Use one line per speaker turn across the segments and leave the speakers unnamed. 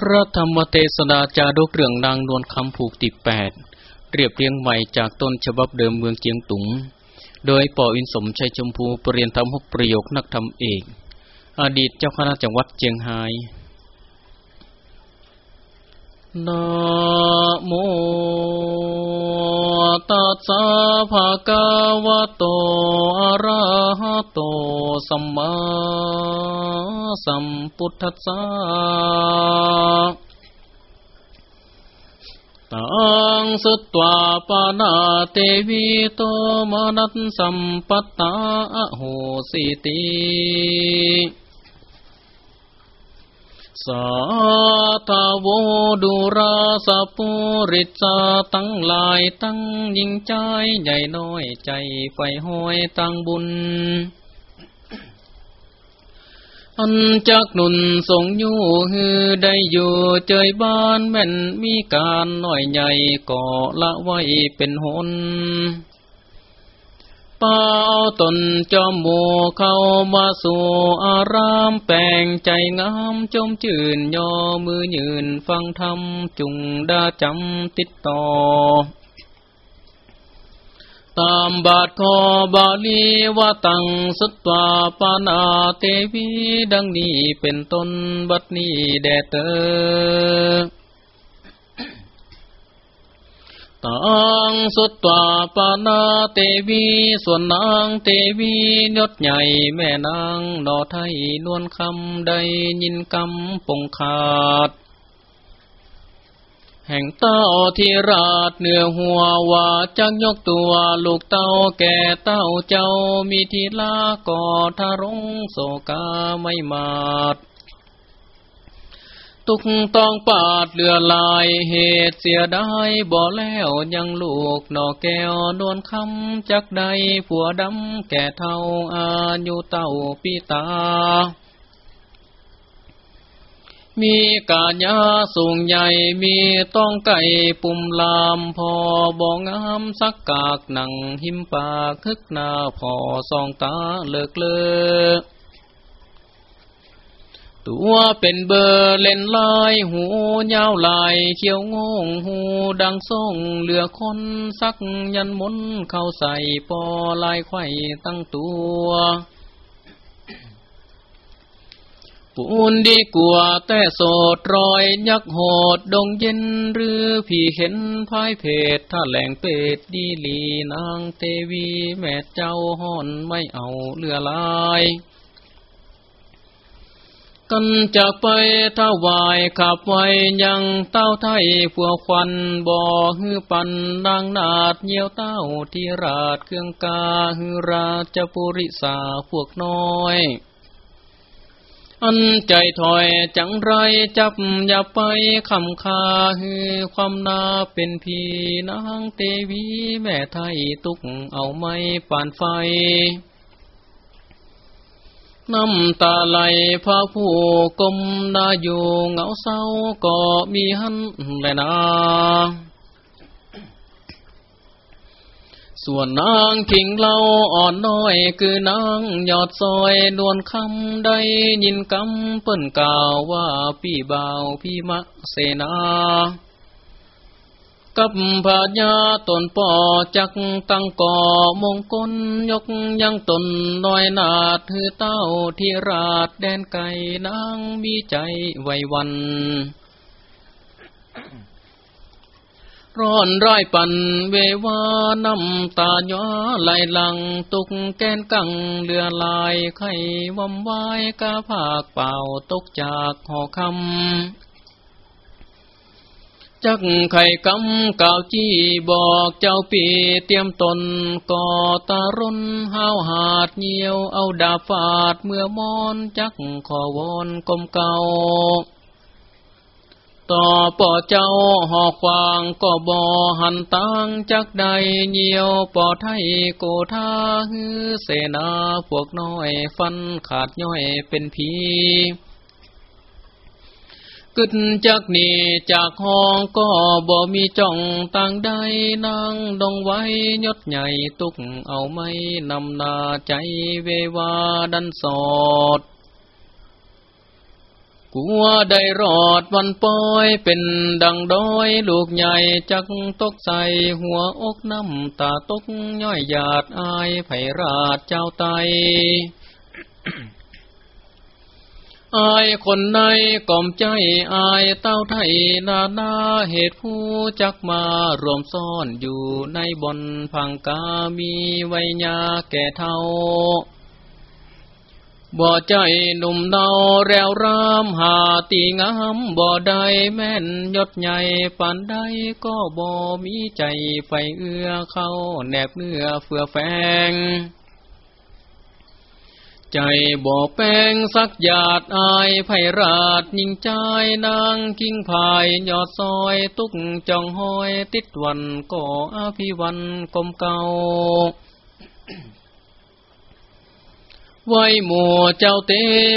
พระธรรมเทศนาจาดกเรื่องนางนวลคำผูกติแปดเรียบเรียงใหม่จากต้นฉบับเดิมเมืองเจียงตุง โดยปออินสมชัยชมพูปรริยนธรรมหกประโยคนักธรรมเอก อดีตเจ้าคณะจังหวัดเจียงไฮ้ นะโมตัสสะภะคะวะโต อะระหะโต สัมมาสัมพุทธัสสะตังสุตวาปานาเตวิโตมนัสสัมปตตาโหสิติ สาธาวดุราสปุริสาตั้งลายตั้งยิงใจใหญ่น้อยใจไฟห้อยตั้งบุญ อันจากหนุนส่งอยู่ฮือได้อยู่เจยบ้านแม่นมีการน้อยใหญ่ก่อละไว้เป็นหน ป้าเอาตนจอมหมูเข้ามาสู่อารามแปลงใจงามจมจื่นย่อมือยืนฟังธรรมจุงดาจำติดต่อ ตามบาทคอบาลีว่าตังสุตวาปานาเตวีดังนี้เป็นต้นบัดนี้แด่เตอ ตังสุตตวาปานาเตวีส่วนนางเตวียศใหญ่แม่นางนอไทยนวลคำใดยินกำปงขาด แห่งเต้าที่ราดเนื้อหัวว่าจักยกตัวลูกเต้าแก่เต้าเจ้ามีทีลาก่อทารงโศกาไม่มาด ตุกต้องปาดเลือลายเหตุเสียได้บ่แล้วยังลูกนอแก้วนวลคำจักใดผัวดำแก่เท่าอายุเต้าปีตา มีกาญาสูงใหญ่มีต้องไก่ปุ่มลามพอบ่งามสักกากหนังหิมปากคึกหน้าพอสองตาเลิกเลิก ตัวเป็นเบอร์เล่นลายหูยาวลายเขียวงงหูดังส่งเหลือคนสักยันมนเข้าใส่ปอลายไข่ตั้งตัวปูนดีกว่าแต่โสดรอยยักโหดดงเย็นหรือพี่เห็นพายเพศถ้าแหลงเป็ดดีลีนางเทวีแม่เจ้าห่อนไม่เอาเลือลาย กันจะไปถวายขับไว้ยังเต้าไทยผัวควันบ่อฮือปันนางนาดเยี่ยวเต้าที่ราดเครื่องกาฮือราชปุริสาพวกน้อย อันใจถอยจังไรจับอย่าไปคำคาฮือความนาเป็นพีนางเตวีแม่ไทยตุกเอาไม้ปานไฟ น้ำตาไหลพระผู้กลมนาอยู่เหงาเศร้าก็มีหันแลนาส่วนนางขิงเล่าอ่อนน้อยคือนางยอดซอยนวลคำได้ยินกำเปิ้นกล่าวว่าพี่บ่าวพี่มะเสนา กับพาญาตนป่อจักตั้งก่อมงคลยกยังตนน้อยนาดถือเต้าที่ราดแดนไก่นางมีใจไววันร้อนร้ายปันเววาน้ำตาย้อไหลหลังตุกแกนกังเรือลายไข่วำวายกาผากเป่าตกจากหอคำ จักไข่กำก่าวจี้บอกเจ้าปีเตรียมตนก่อตารุนห้าวหาดเหนียวเอาดาบฟาดเมื่อมอนจักขอวอนกลมเก่าต่อป่อเจ้าหอกควางก็บ่หันตังจักใดเหนียวป่อไทยโกธาฮือเสนาพวกน้อยฟันขาดย่อยเป็นผี กึดจากนี่จากห้องก็บ่มีจ่องต่างใดนางดองไว้ยศใหญ่ตุกเอาไม่นำนาใจเววาดันสอดกลัวได้รอดวันปอยเป็นดังดอยลูกใหญ่จักตกใส่หัวอกน้ำตาตกย่อยหยาดอายไผราชเจ้าไต อายคนในกล่อมใจอายเต้าไทยนานาเหตุผู้จักมารวมซ่อนอยู่ในบนพังกามีไวยาแก่เท่าบ่ใจหนุ่มเนาแรวรามหาตีงามบ่ได้แม่นยศใหญ่ปานใดก็บ่มีใจไปเอื้อเข้าแนบเนื้อเฟือแฟง ใจบ่แป้งสักหยาดอายไพราดยิงใจนางกิ้งพายยอดซอยตุกจองห้อยติดวันก่ออภิวันกลมเก่าไว้หมู่เจ้าเท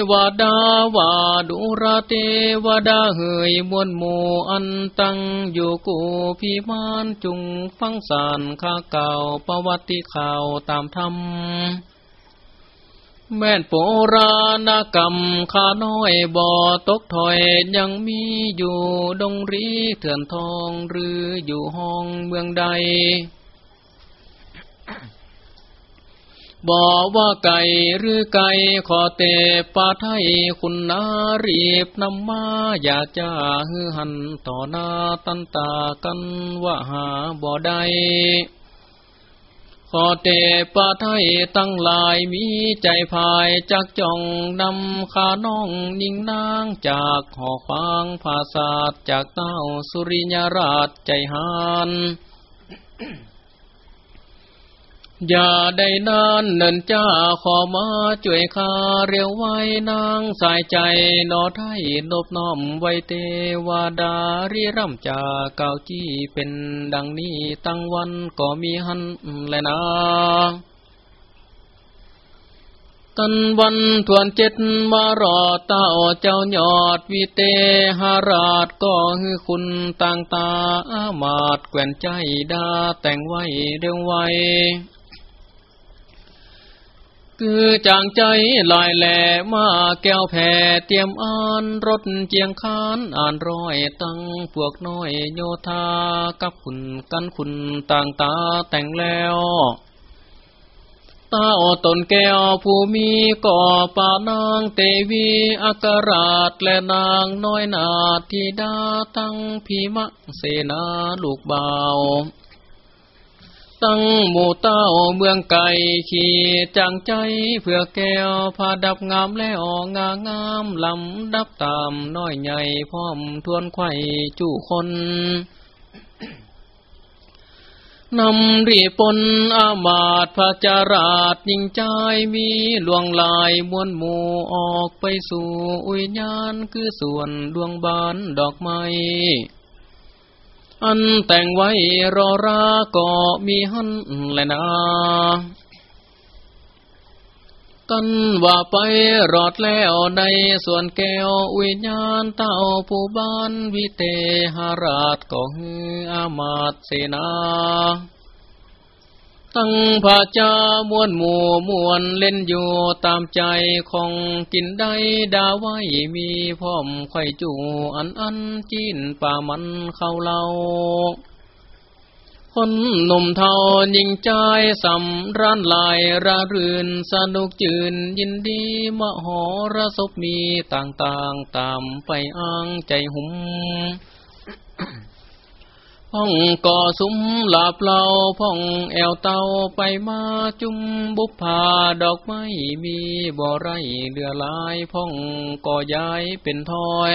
วดาวาดุราเทวดาเฮยมวลหมู่อันตั้งอยู่กูพิมานจุงฟังสารข้าเก่าประวัติข่าวตามธรรม แม่นโปราณกรรมข้าน้อยบ่อตกถอยยังมีอยู่ดงรีเถื่อนทองหรืออยู่ห้องเมืองใดบอกว่าไก่หรือไก่ขอเตปาไทยคุณนารีบนำมาอย่าจ้าฮือหันต่อหน้าตันตากันว่าหาบ่ได้ ขอเตปะไทยตั้งลายมีใจภายจักจ่องนำขาน้องนิ่งนางจากหอควางภาษาจากเต้าสุริยราชใจหาน อย่าได้นานเนินจ้าขอมาช่วยข้าเรียวไว้นางสายใจนอไทยนบน้อมไว้เทวดารีร่ำจาเกาจี้เป็นดังนี้ตั้งวันก็มีหันแลนะกันวันทวนเจ็ดมารอเต้าเจ้ายอดวิเตหาราชก็คือคุณต่างตาอามาดแกวนใจดาแต่งไว้เรื่องไว้ คือจางใจลายแหล่มาแก้วแผ่เตรียมอ่านรถเจียงคานอ่านร้อยตั้งพวกน้อยโยธากับคุณกันคุณต่างตาแต่งแล้วตาอตนแก้วผู้มีก่อป่านางเตวีอักราชและนางน้อยนาธิดาตั้งพีมะเสนาลูกเบา วตั้งหมู่เต้าเมืองไก่ขี่จังใจเพื่อแก้วพาดับงามแล้วงางามลำดับตามน้อยใหญ่พร้อมทวนไข่จู่คนนำรีปนอามาตพระจาราชยิ่งใจมีหลวงลายมวลหมู่ออกไปสู่อุญญาณคือส่วนดวงบานดอกไม้ อันแต่งไว้รอราก็มีหันแลยนะกันว่าไปรอดแล้วในส่วนแก้ววิญญาณเต้าผู้บ้านวิเตหราชก็ฮืออามาตเสนา ตั้งพระจามวนหมู่มวนเล่นอยู่ตามใจของกินได้ดาไว้มีพร้อมไข่จูอันอันจีนป่ามันเข้าเล่าคนหนุ่มเทายิงใจสำร้านลายระรื่นสนุกจืนยินดีมหรสพมีต่างๆตามไปอ้างใจหุ่ม พ่องก่อสุมหลาบเล่าพ่องแอวเตาไปมาจุมบุพผาดอกไม้มีบ่อไรเดือลายพ่องก่อย้ายเป็นทอย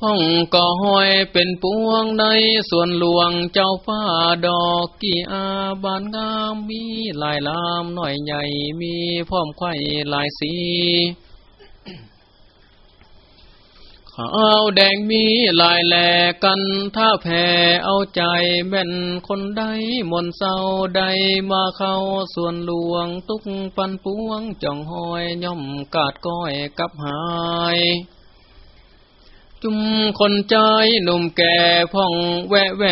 พ่องก่อห้อยเป็นปวงในส่วนหลวงเจ้าฟ้าดอกกี่อาบานงามมีลายลามหน่อยใหญ่มีพร้อมไข่ลายสี ขาแดงมีลายแหลกันถ้าแผ่เอาใจแม่นคนใดมนเศร้าใดมาเข้าส่วนหลวงตุกปันปวงจ่องหอยย่อมกาดก้อยกับหาย จุมคนใจหนุ่มแก่พ่องแวะแว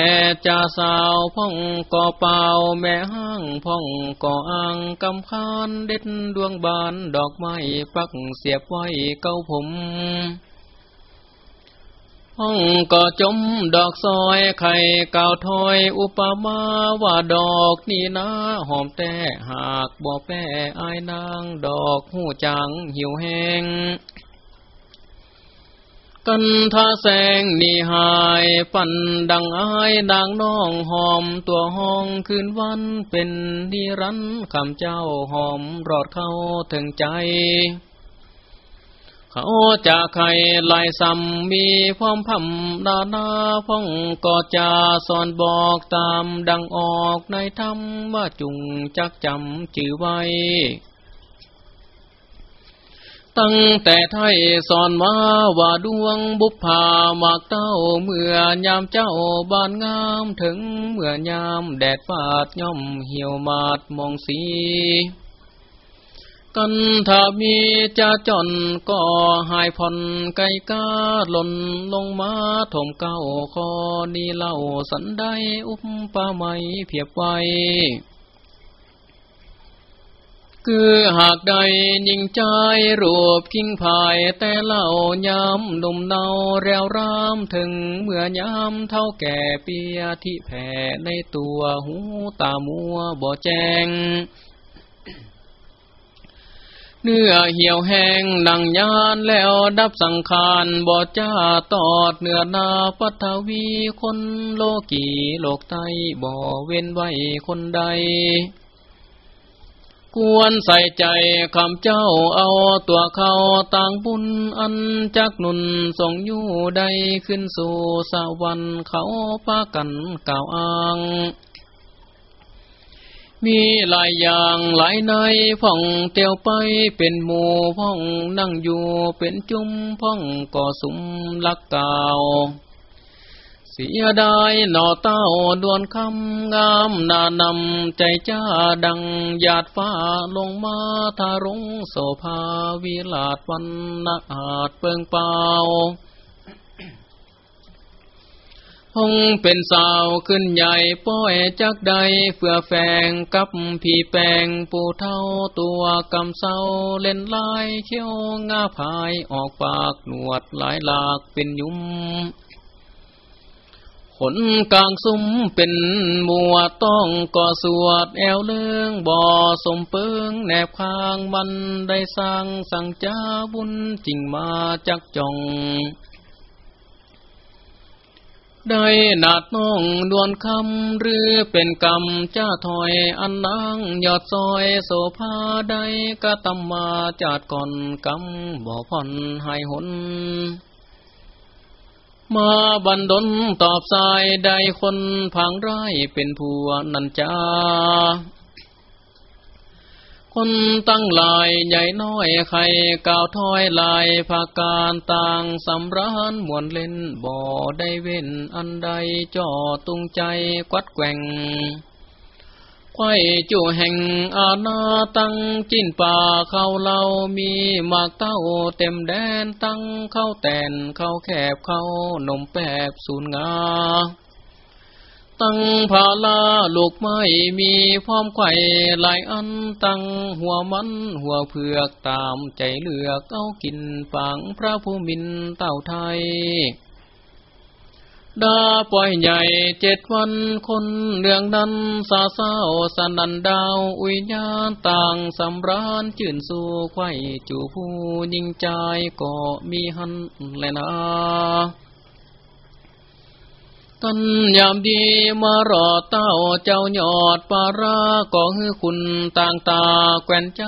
จ่าสาวพ่องก่อเป่าแม่ห้างพ่องก่ออ่างกำคานเด็ดดวงบานดอกไม้ปักเสียบไว้เก้าผม ห้องก็จมดอกซอยไข่เก่าถอย อุปมาว่าดอกนี่นะหอมแต่หากบ่แป้อายนางดอกหูจังหิวแห้งกันทาแสงนี่หายปั่นดังอายดังน้องหอมตัวห้องคืนวันเป็นนิรันคำเจ้าหอมรอดเข้าถึงใจ เขาจะใครลายซ้ำมีพร้อมพำนานาพ่องก็จะสอนบอกตามดังออกในธรรมว่าจุงจักจำจือไว้ ตั้งแต่ไทยสอนมาว่าดวงบุพผามากเต้าเมื่อยามเจ้าบานงามถึงเมื่อยามแดดฟาดย่อมเหี่ยวมาดมองสี กันถ้ามีจะจอนก็หายผ่อนไก่กาหล่นลงมาถมเก้าคอนี่เล่าสันได้อุปปาไม่เพียบไว้คือหากใดยิงใจรูปกิ้งภายแต่เล่ายามหนุ่มเนาแรวรามถึงเมื่อยามเท่าแก่เปียที่แผ่ในตัวหูตามัวบ่แจง เนื้อเหี่ยวแห้งดังยานแล้วดับสังขารบอดจ้าตอดเนื้อนาปัทวีคนโลกีโลกไตบ่เว้นไว้คนใด กวนใส่ใจคำเจ้าเอาตัวเขาต่างบุญอันจักนุนส่งอยู่ใดขึ้นสู่สวรรค์เขาปากันกล่าวอ้าง มีหลายอย่างหลายในพ่องเตียวไปเป็นหมู่พ่องนั่งอยู่เป็นจุ้มพ่องก่อสุมลักเก่าเสียดายหน่อเต้าดวนคำงามนานำใจจ้าดังหยาดฟ้าลงมาทารุงโสภาวิลาดวันนาอาจเปิงเปล่า หงเป็นสาวขึ้นใหญ่ป้อยจักใดเฟื่อแฝงกับผีแปงปูเท่าตัวกำเศร้าเล่นลายเขี้ยวงาพายออกปากหนวดหลายหลากเป็นยุ่มขนกลางซุ้มเป็นมัวต้องก่อสวดแอวเลืองบ่อสมเปิงแนบข้างมันได้สร้างสังจ้าบุญจริงมาจักจอง ได้นาดน้องดวนคำหรือเป็นกรรมจ้าถอยอันนางยอดซอยโสภาได้กะตำมาจาดก่อนกำบ่ผ่อนให้หนมาบันดลตอบสายได้คนพังไร้เป็นผัวนันจ้า คนตั้งลายใหญ่น้อยใครก่าวถ้อยลายภาการต่างสำรานมวนเล่นบ่ได้เว้นอันใดจ่อตุงใจกวัดแกว่งไข่จู่แห่งอาณาตั้งจิ้นป่าเข้าเล่ามีหมากเต้าเต็มแดนตั้งเข้าแตนเข้าแคบเข้านมแปบสูนงา ตั้งผาลาลูกไม้มีพร้อมไข่หลายอันตั้งหัวมันหัวเผือกตามใจเลือกเอากินฝังพระผู้มินเต่าไทยดาปล่อยใหญ่เจ็ดวันคนเรื่องนั้นสาเศร้าสนันดาวอุญญาต่างสำราญจื่นสู่ไข่จูผู้ยิงใจก็มีหันแลนา กันยามดีมารอเต้าเจ้ายอดปาราก็ฮือคุณต่างตาแกวนใจ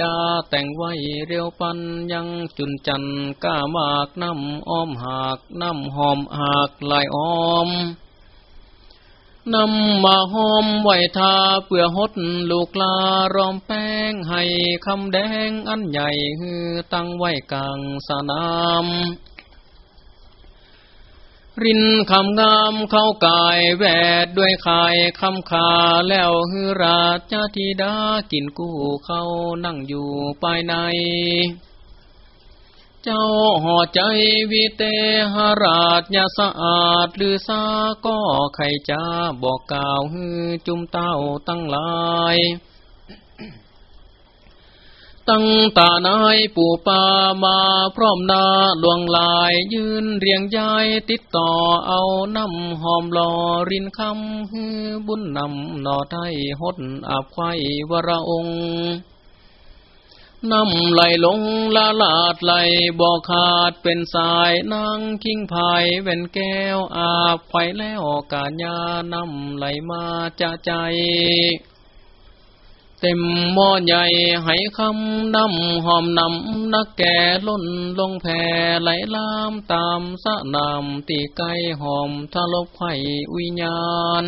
ดาแต่งไว้เรียวปันยังจุนจันก้ามากน้ำอ้อมหากน้ำหอมหากลายอ้อมนำมาหอมไหวทาเปื่อหดลูกลารอมแป้งให้คำแดงอันใหญ่ฮือตั้งไว้กลางสนาม รินคำงามเข้ากายแวดด้วยขายคำขาแล้วฮือราชธิดากินกู้เขานั่งอยู่ภายใน เจ้าห่อใจวิเตหราชยาสะอาดหรือซาก็ใครจะบอกกล่าวฮือจุมเต้าตั้งหลาย ตั้งตานายปู่ปามาพร้อมนาหลวงลายยืนเรียงยายติดต่อเอาน้ำหอมหล่อรินคำฮือบุญนำหน่อไทยหดอาบไข่วระองค์น้ำไหลลงละลาดไหลบอกขาดเป็นสายนางคิงภายเว่นแก้วอาบไข่แล้วกาญาน้ำไหลมาจะใจ เต็มหม้อใหญ่ให้คำน้ำหอมนำนักแก่ล้นลงแผ่ไหลลามตามสะนามตีไกหอมทะลบไข่วิญญาณ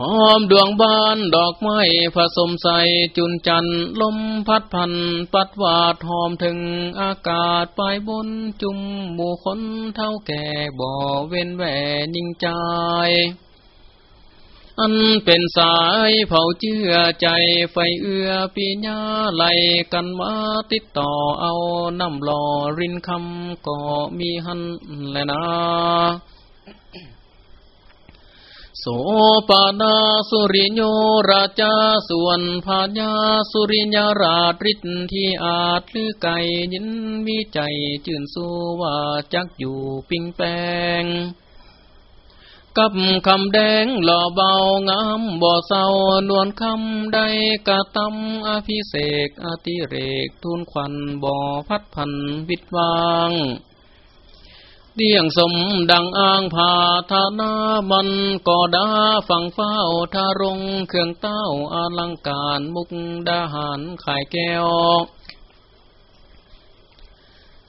หอมดวงบานดอกไม้ผสมใสจุนจันลมพัดพันปัดวาดหอมถึงอากาศปลายบนจุมหมู่คนเท่าแก่บ่เว้นแหวนิ่งใจ อันเป็นสายเผาเชื่อใจไฟเอื้อปีญาไหลกันมาติดต่อเอาน้ำหล่อรินคำก็มีหันแลนะโสปานาสุริโยราชาส่วนพาญาสุริยาราชฤทธิ์ที่อาจลือไก่ยินมีใจจื่นสู้ว่าจักอยู่ปิงแปง กับคำแดงหล่อเบางามบ่อเศร้านวลคำใดกะตำอภิเศกอติเรกทุนควันบ่อพัดพันวิตวางเดียงสมดังอ้างผาธานามันก่อดาฝั่งเฝ้าทารงเครื่องเต้าอลังการมุกดาหารขายแก้ว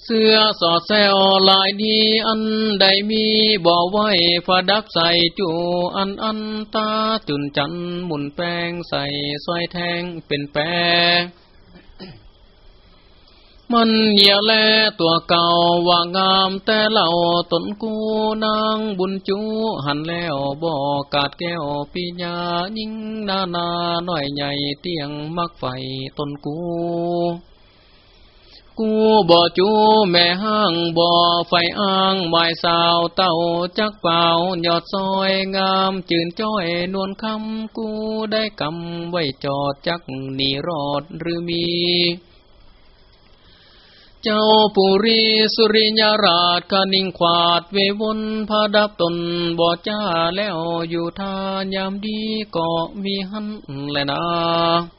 เสื้อสอดแซวลายดีอันใดมีบ่อไว้ฝาดับใส่จูอันอันตาจุนจันหมุนแป้งใส่สอยแทงเป็นแปรมันเหี่ยแลตัวเก่าว่างามแต่เหล่าตนกูนางบุญจูหันแล้วบ่อกาดแก้วปีญายิ่งนานาหน่อยใหญ่เตียงมักไฟตนกู กูบ่จูแม่ห้างบ่ไฟอ้างหมายสาวเต้าจักเป่ายอดซอยงามจืนจ้อยนวลคำกูได้กำไว้จอดจักหนีรอดหรือมี เจ้าปุรีสุริยราชกนิ่งขวาดเววนพาดับตนบ่จ้าแล้วอยู่ทายามดีก็มีหันแลนะ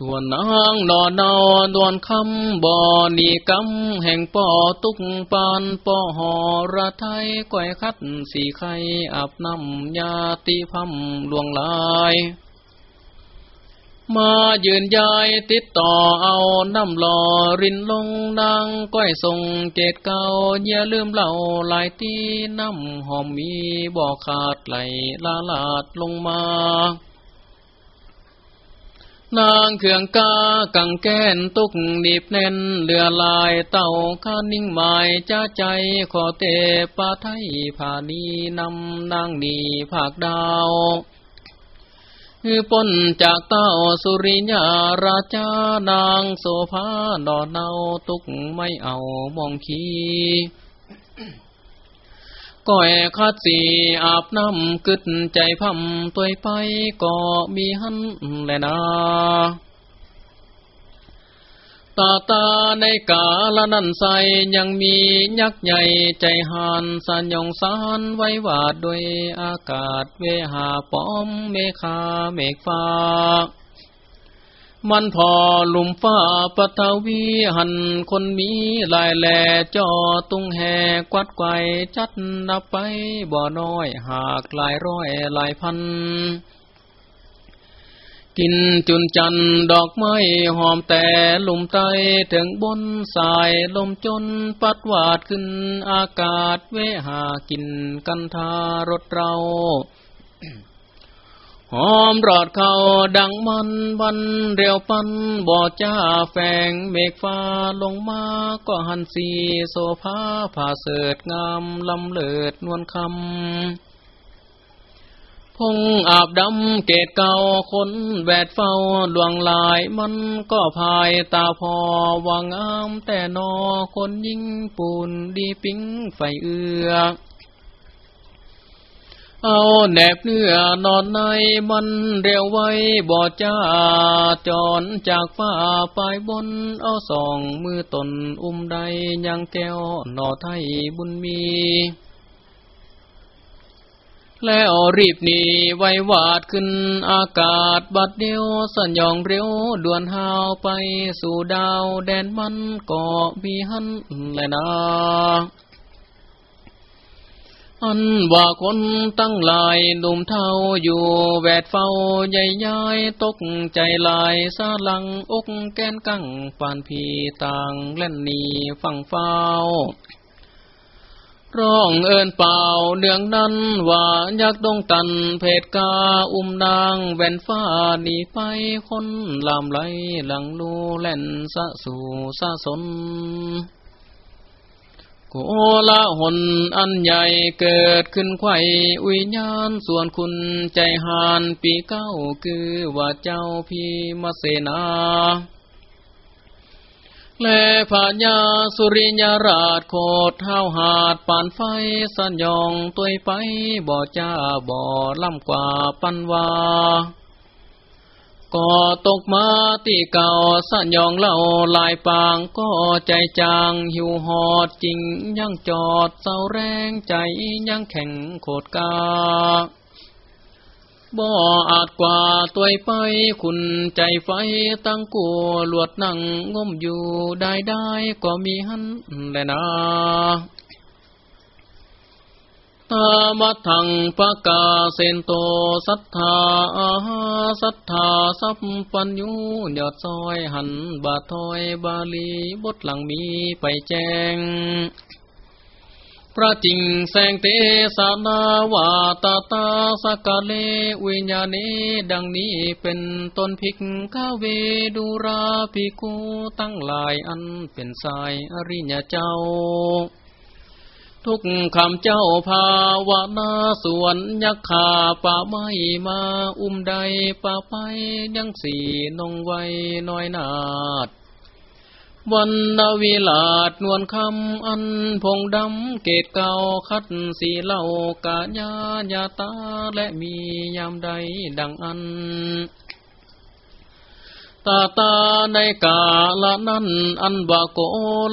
ส่วนนางนอนนอนวนคำบ่อนีกำแห่งป่อตุกปานป่อหอระไทยก้อยคัดสีไข่อาบน้ำยาตีพัมลวงลายมายืนยายติดต่อเอาน้ำหล่อรินลงนางก้อยทรงเกตเก่าอย่าลืมเล่าลายตีน้ำหอมมีบ่อขาดไหลลาลาดลงมา นางเขื่องกากังแก้นตุกหนีบแน่นเลือลายเต่าข้านิ่งหมายจ้าใจขอเตปาไทยผานีนำนางนีภาคดาวคือปนจากเต้าสุริยาราชานางโสภาดอเนาตุกไม่เอามองขี ก้อยคัดสีอาบน้ำกึดใจพัมตัวไปก็มีหันแลนาตาตาในกาละนันใสยังมียักษ์ใหญ่ใจหานสัญญงสานไว้วาดด้วยอากาศเวหาป้อมเมฆาเมฆฟ้า มันพอลุมฟ้าปทวีหันคนมีลายแหล่จอตุงแหกวัดไกวจัดนับไปบ่อน้อยหากหลายร้อยหลายพัน กินจุนจันดอกไม้หอมแต่ลุมไตถึงบนสายลมจนปัดวาดขึ้นอากาศเวหากินกันทารถเรา หอมรอดเขาดังมันบันเรียวปันบ่อจ้าแฝงเมฆฟ้าลงมาก็หันสีโซภาผ่าเสดงามลำเลิดนวลคำ พงอาบดำเกตเก่าคนแวดเฝ้าดวงลายมันก็พายตาพอวางงามแต่นอคนยิ่งปูนดีปิ้งไฟเอือ เอาแนบเนื้อนอนในมันเร็วไว้บ่จ้าจอนจากฟ้าไปบน เอาสองมือตนอุ้มใดยังแก้วนอไทยบุญมีแล้วรีบหนีไว้วาดขึ้นอากาศบัดเดียวสัญญองเร็วด่วนหาวไปสู่ดาวแดนมันก็มีหันแลยนะ อันว่าคนตั้งหลายหนุ่มเท่าอยู่แวดเฝ้าใหญ่ย้ายตกใจลายสาลังอกแกนกั้งปานพีต่างเล่นนีฟังเฝ้าร้องเอินเป่าเนืองนั้นว่ายักดงตันเพศกาอุ้มนางแว่นฟ้าหนีไปคนลามไหลหลังลูแล่นสะสู่สะสน โกละหนอันใหญ่เกิดขึ้นไข่อุญญาณส่วนคุณใจหานปีเก้าคือว่าเจ้าพี่มาเสนาและพญาสุริยราชโคดเท้าหาดปานไฟสัญญองตัวไปบ่อจ้าบ่อล่ำกว่าปันวา ก็ตกมาตีเก่าสัญญองเล่าลายปางก็ใจจางหิวหอดจริงยังจอดเศร้าแรงใจยังแข็งโคดกาบ่อาจกว่าตัวไปคุณใจไฟตั้งกัวหลวดนั่งงมอยู่ได้ได้ก็มีหันแลนะ ตามัทังปะกาเซนโตสัทธาอาสัทธาสัพปัญญูยอดซอยหันบาทอยบาลีบทหลังมีไปแจ้ง พระจิงแสงเตสานาวาตาตาสกาเลวิญญาณดังนี้เป็นต้นพิกข้าเวดูราภิกูตั้งหลายอันเป็นสายอริยเจ้า ทุกคำเจ้าภาวนาส่วนยักขาป่าไม้มาอุ้มใดป่าไปยังสีนงไว้น้อยนาดวันนาวิลาดนวลคำอันพงดำเกตเก่าคัดสีเหล่ากาญาญาตาและมียามใดดังอัน ตาตาในกาละนั้นอันบาโก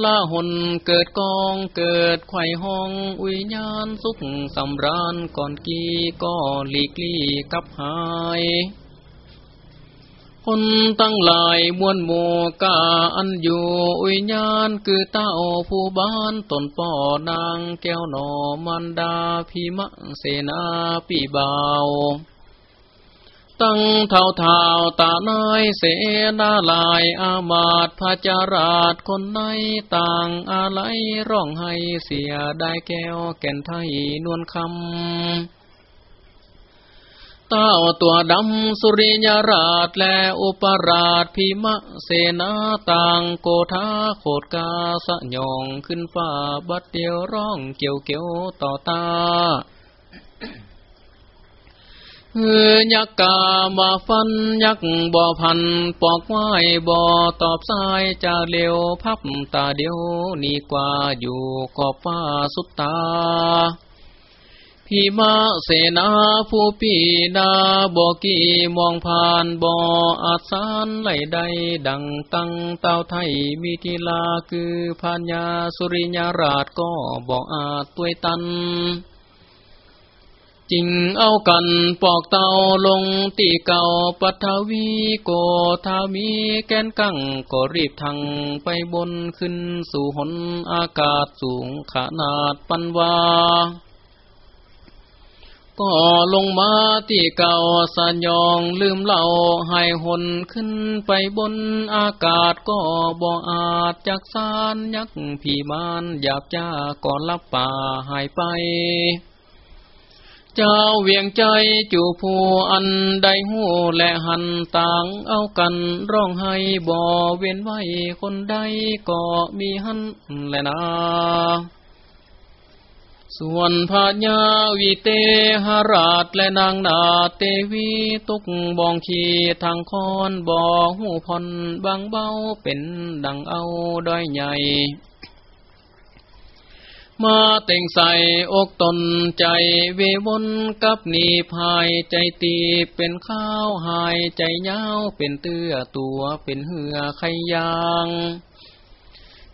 ละหนเกิดกองเกิดไข่ห้องอุญญาณสุขสำราญก่อนกีก็หลีกลี่กับหายคนตั้งหลายมวลโมกาอันอยู่อุญญาณคือเต้าผู้บ้านตนป่อนางแก้วหนอมันดาพิมะเสนาปีบาว ตั้งเท่าเท่าตานายเสนาลายอามาตพระจาราชคนในต่างอะไรร้องให้เสียได้แก้วแก่นไทยนวลคำต้าตัวดำสุริยราชและอุปราชพิมะเสนาต่างโกธาโคดกาสะยองขึ้นฟ้าบัดเดียวร้องเกี่ยวเกี่ยวต่อตา เฮือยักกามาฟันยักบ่อพันปอกไม้บ่ตอบสายจะเลียวพับตาเดียวนี่กว่าอยู่ขอบฟ้าสุดตาพิมาเสนาผู้ปีนาบอกกีมองผ่านบ่ออาสานไหลใดดังตั้งเต้าไทยมีทีลาคือพัญญาสุริยราชก็บอกอาจตัวตัน จิงเอากันปอกเตาลงตีเก่าปัทวีโกทามีแกนกั้งก็รีบทางไปบนขึ้นสู่หนอากาศสูงขนาดปันวา ก็ลงมาที่เก่าสัญญองลืมเล่าให้หนขึ้นไปบนอากาศก็บ่อาจจักสานยักผีมานหยาบจ้าก่อนลับป่าหายไป เจ้าเวียงใจจูผู้อันใดหูและหันต่างเอากันร้องให้บ่เวียนไว้คนใดก็มีหันแลนะส่วนพญาวิเตหราชและนางนาเตวีตุกบองขีทางคอนบอหูพรบางเบาเป็นดังเอาด้อยใหญ่ มาเต่งใส่อกตนใจเววนกับนีพายใจตีเป็นข้าวหายใจยาวเป็นเตื้อตัวเป็นเหือไขยาง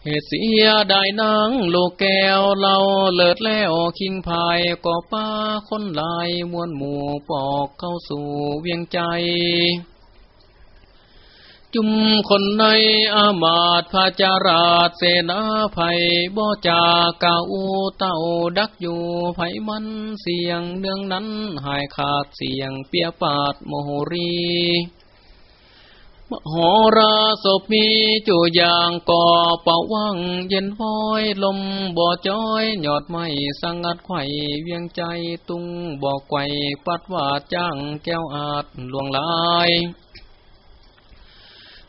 เหตุเสียได้นางโลกแก้วเราเลิศแล้วคิงพายก่อป้าคนลายมวนหมู่ปอกเข้าสู่เวียงใจ จุมคนในอามาตพาจาราเสนาภัยบ่จากาอูเต้าดักอยู่ไผมันเสียงเนื่องนั้นหายขาดเสียงเปียปาดโมโหรีมหราศพมีจูอย่างก่อเป่าวังเย็นพ้อยลมบ่อจ้อยหยอดไม้สังัดไข่เวียงใจตุงบ่อไกวปัดว่าจ้างแก้วอาจหลวงลาย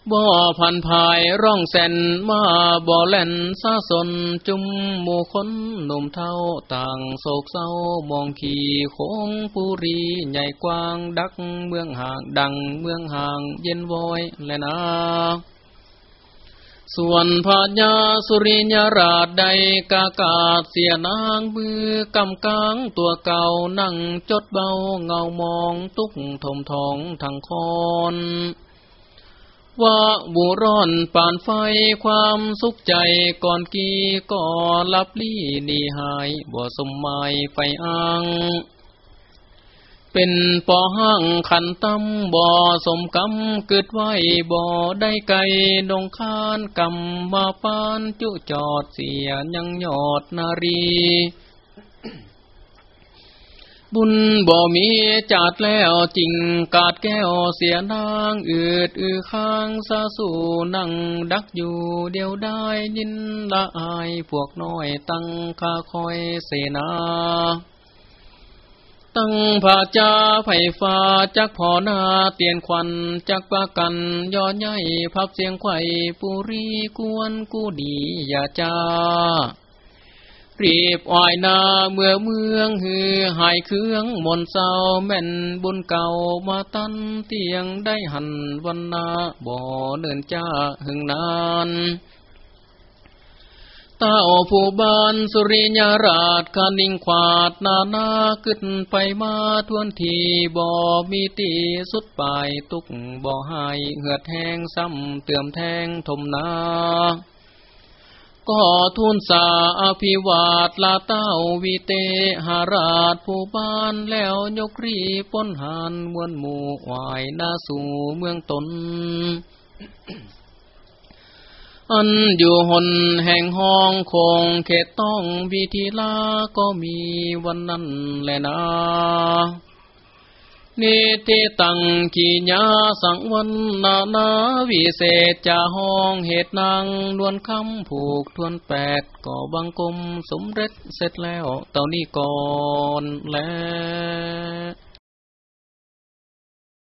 บ่อพันภายร่องแสนมาบ่อแล่นซาสนจุมหมู่คนหนุ่มเท่าต่างโศกเศร้ามองขี่โค้งปุรีใหญ่กว้างดักเมืองห่างดังเมืองห่างเย็นวอยและนาส่วนพญาสุริยราชใดกากาศเสียนางมือกำกลางตัวเก่านั่งจดเบาเงามองตุกถมทองทางคอน ว่าบุร้อนป่านไฟความสุขใจก่อนกีก่อลับลี่นีหายบ่สมหมายไฟอ้างเป็นปอห้างขันตำบ่อสมกำเกิดไว้บ่อได้ไกลดงคานกำมาปานจุจอดเสียยังยอดนารี บุญบ่มีจัดแล้วจริงกาดแก้วเสียนางอืดอือค้างซาสู่นั่งดักอยู่เดียวได้ยินละอายพวกน้อยตั้งคาคอยเสนา ตั้งผาจาไผ่ฟ้าจักพอนาเตียนควันจักปากันยอดใหญ่พับเสียงไข่ปุรีกวนกูดีอย่าจ้า รีบอ้อยนาเมื่อเมืองหือหายเครื่องมนเศร้าแม่นบุญเก่ามาตันเตียงได้หันวันนาบ่อเนินจ้าหึงนานตาอผู้บานสุริยราชกานิงขวาดนานาขึ้นไปมาทวนทีบ่มีตีสุดปลายตุกบ่หายเหือดแห้งซ้ำเติมแทงทมนา ก็ทุนสาอภิวาทลาเต้าวิเตหาราชผู้บ้านแล้วยกรีป้นหานมวนหมู่วายนาสู่เมืองตน อันอยู่หนแห่งห้องคงเขตต้องวิธีลาก็มีวันนั้นแหละนะ นิติตังขีญาสังวันนานาวิเศษจะห้องเหตุนางนวนคำผูกทวนแปดก่อบังกลมสมเร็จเสร็จแล้วเต่านี้ก่อนแล้ว